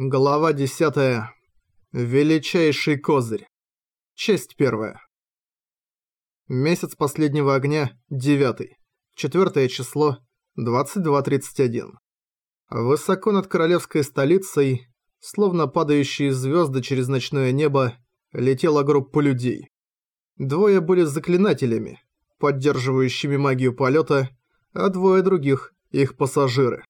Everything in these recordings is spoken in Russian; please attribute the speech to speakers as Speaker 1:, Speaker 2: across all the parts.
Speaker 1: Глава 10. Величайший козырь. Часть 1. Месяц последнего огня, 9. Четвертое число, 22.31. Высоко над королевской столицей, словно падающие звезды через ночное небо, летела группа людей. Двое были заклинателями, поддерживающими магию полета, а двое других – их пассажиры.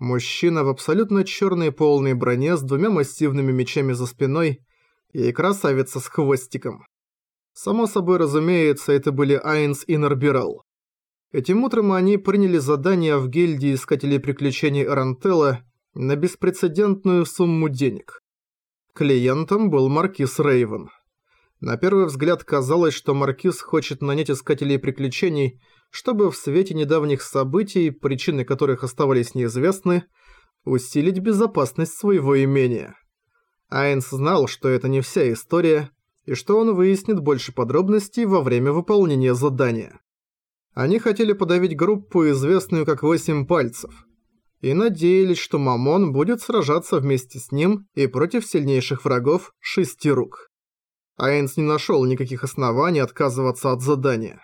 Speaker 1: Мужчина в абсолютно черной полной броне с двумя массивными мечами за спиной и красавица с хвостиком. Само собой разумеется, это были Айнс и Нарбирал. Этим утром они приняли задание в гильдии Искателей Приключений Арантелла на беспрецедентную сумму денег. Клиентом был Маркис Рейвен. На первый взгляд казалось, что Маркиз хочет нанять Искателей Приключений – чтобы в свете недавних событий, причины которых оставались неизвестны, усилить безопасность своего имения. Айнс знал, что это не вся история, и что он выяснит больше подробностей во время выполнения задания. Они хотели подавить группу, известную как «Восемь пальцев», и надеялись, что Мамон будет сражаться вместе с ним и против сильнейших врагов «Шести рук». Айнс не нашел никаких оснований отказываться от задания.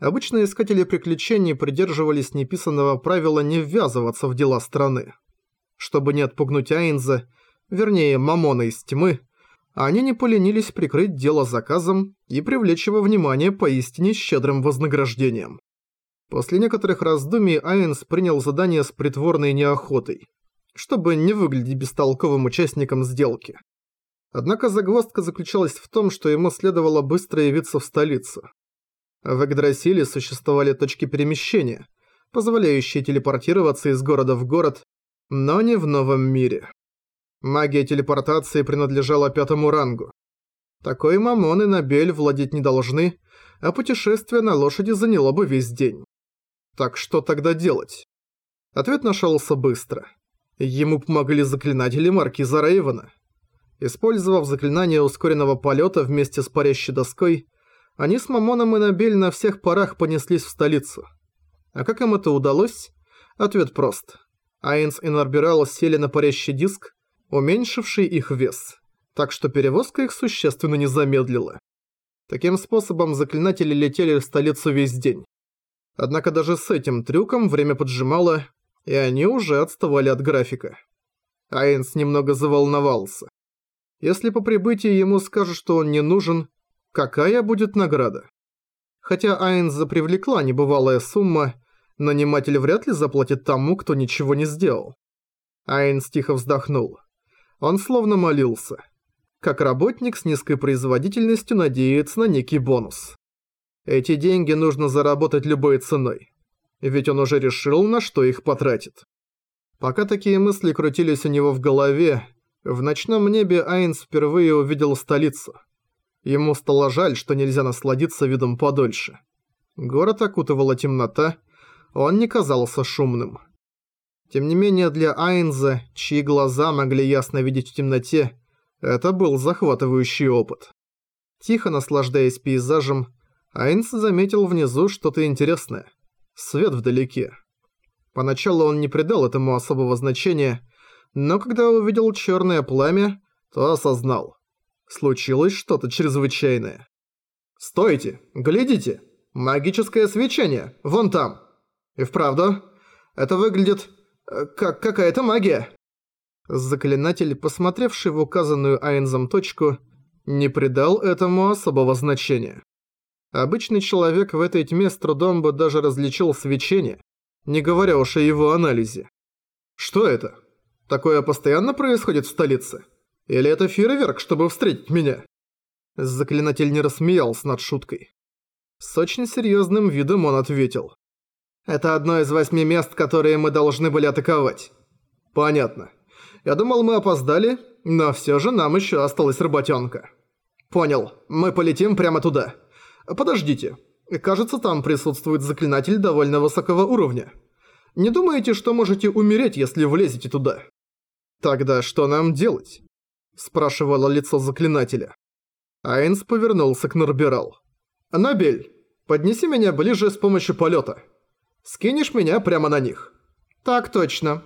Speaker 1: Обычно искатели приключений придерживались неписанного правила не ввязываться в дела страны. Чтобы не отпугнуть Айнза, вернее Мамона из тьмы, они не поленились прикрыть дело заказом и привлечь его внимание поистине щедрым вознаграждением. После некоторых раздумий Айнс принял задание с притворной неохотой, чтобы не выглядеть бестолковым участником сделки. Однако загвоздка заключалась в том, что ему следовало быстро явиться в столицу. В Игдрасиле существовали точки перемещения, позволяющие телепортироваться из города в город, но не в новом мире. Магия телепортации принадлежала пятому рангу. Такой Мамон и Набель владеть не должны, а путешествие на лошади заняло бы весь день. Так что тогда делать? Ответ нашелся быстро. Ему помогли заклинатели Маркиза Рейвена. Использовав заклинание ускоренного полета вместе с парящей доской, они с Мамоном и Набель на всех парах понеслись в столицу. А как им это удалось? Ответ прост. Айнс и Нарбирал сели на парящий диск, уменьшивший их вес, так что перевозка их существенно не замедлила. Таким способом заклинатели летели в столицу весь день. Однако даже с этим трюком время поджимало, и они уже отставали от графика. Айнс немного заволновался. Если по прибытии ему скажут, что он не нужен, Какая будет награда? Хотя Айнза привлекла небывалая сумма, наниматель вряд ли заплатит тому, кто ничего не сделал. Айнс тихо вздохнул. Он словно молился. Как работник с низкой производительностью надеется на некий бонус. Эти деньги нужно заработать любой ценой. Ведь он уже решил, на что их потратит. Пока такие мысли крутились у него в голове, в ночном небе Айнс впервые увидел столицу. Ему стало жаль, что нельзя насладиться видом подольше. Город окутывала темнота, он не казался шумным. Тем не менее для Айнза, чьи глаза могли ясно видеть в темноте, это был захватывающий опыт. Тихо наслаждаясь пейзажем, Айнс заметил внизу что-то интересное. Свет вдалеке. Поначалу он не придал этому особого значения, но когда увидел черное пламя, то осознал. Случилось что-то чрезвычайное. «Стойте! Глядите! Магическое свечение! Вон там!» «И вправду? Это выглядит... Э, как какая-то магия!» Заклинатель, посмотревший в указанную Айнзом точку, не придал этому особого значения. Обычный человек в этой тьме с трудом бы даже различил свечение, не говоря уж о его анализе. Что это? Такое постоянно происходит в столице? Или это фейерверк, чтобы встретить меня?» Заклинатель не рассмеялся над шуткой. С очень серьезным видом он ответил. «Это одно из восьми мест, которые мы должны были атаковать». «Понятно. Я думал, мы опоздали, но все же нам еще осталась работенка». «Понял. Мы полетим прямо туда. Подождите. Кажется, там присутствует заклинатель довольно высокого уровня. Не думаете, что можете умереть, если влезете туда?» «Тогда что нам делать?» спрашивало лицо заклинателя. Айнс повернулся к Норбирал. «Нобель, поднеси меня ближе с помощью полета. Скинешь меня прямо на них». «Так точно»,